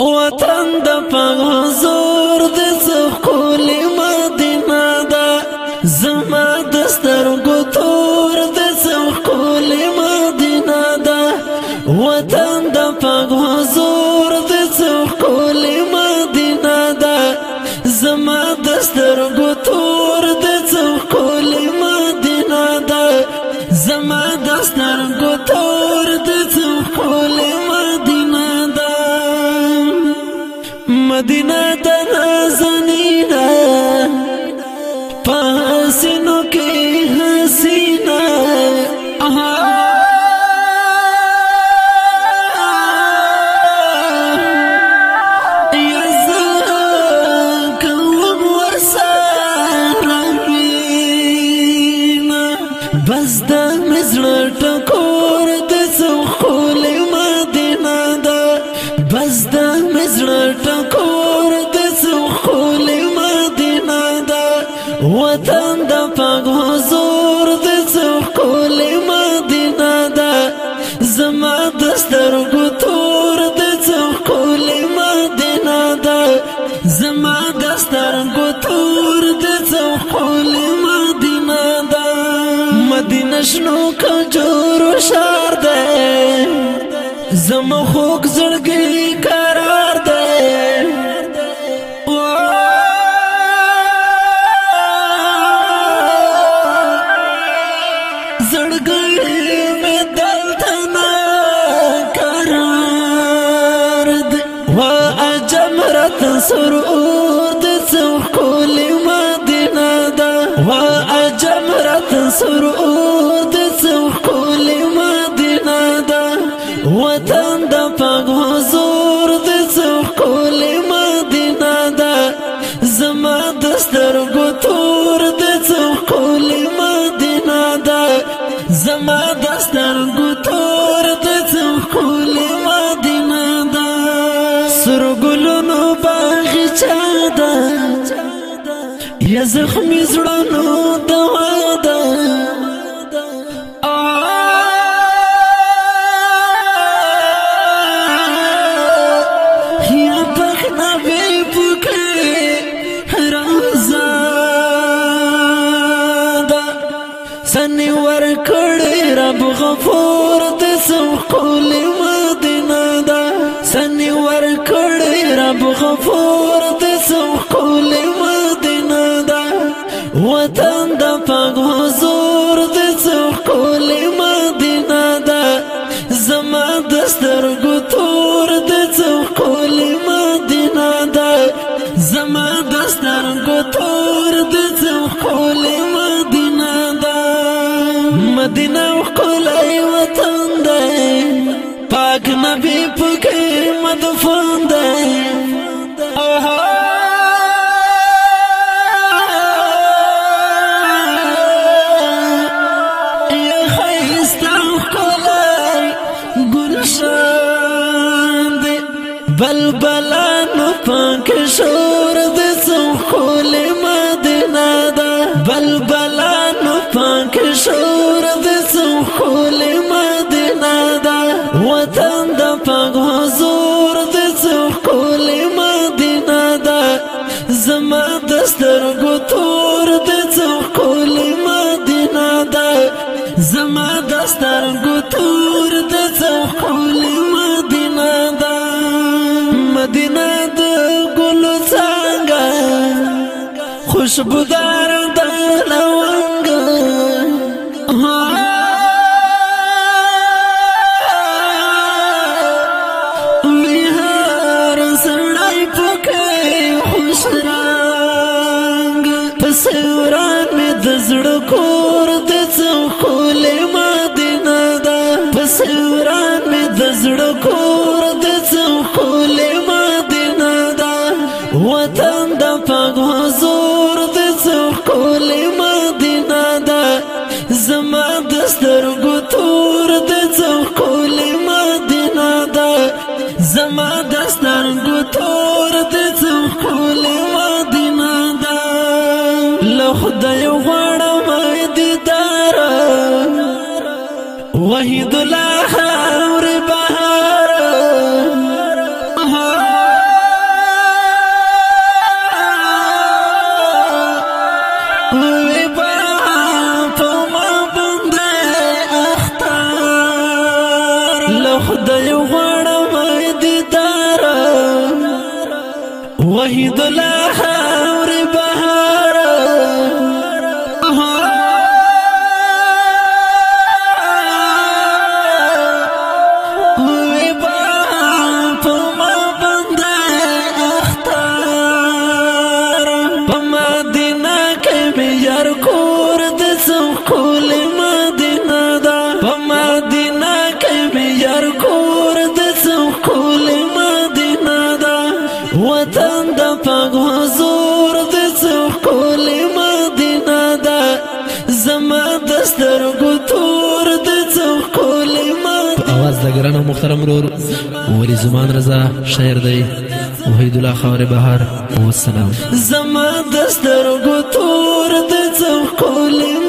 وطن د پغزور د څخول مدینه دا زما د سترګو تور د څخول مدینه دا وطن د پغزور د څخول مدینه دا زما د سترګو تور د څخول مدینه دا زما د سترګو تور د مدینه تر زنینا پاسینو کې حسینا بس د مزړه ټکور د څو خولې مدینه ده بس د مزړه ټکور مدینه شنو کجورو شار ده زم خوک زړګي قرار ده زړګي مې دلته نه قرار ده وا اجم رات سرور ده څو کول مدینه ده وا اجم رات سرور زخمی زړونو دوا ده یا پخنا به بوکړه رازا ده سن ور کړه رب غفور د سو قول مدینه ده سن ور کړه رب غفور د وطن دی پاک نبی پکې مدفن دی اها بلبلانو پاک شور د څو خل مدینه دا بلبل خوشبودار د لونګ میهر سړی پکې خوش رنگ پسوران مې د زړه کور د څو خلې ما دینه دا پسوران وحید هر کور د سکول مدینه دا په مدینه کې مې هر کور د سکول مدینه دا وطن د پغ حضور د سکول مدینه دا زما د سترګو تور د سکول مدینه اواز د ګرانو محترم ورور ولی زمان رضا شاعر دی وحید الله خاور بهار والسلام زما دسترګو تور د څو کولم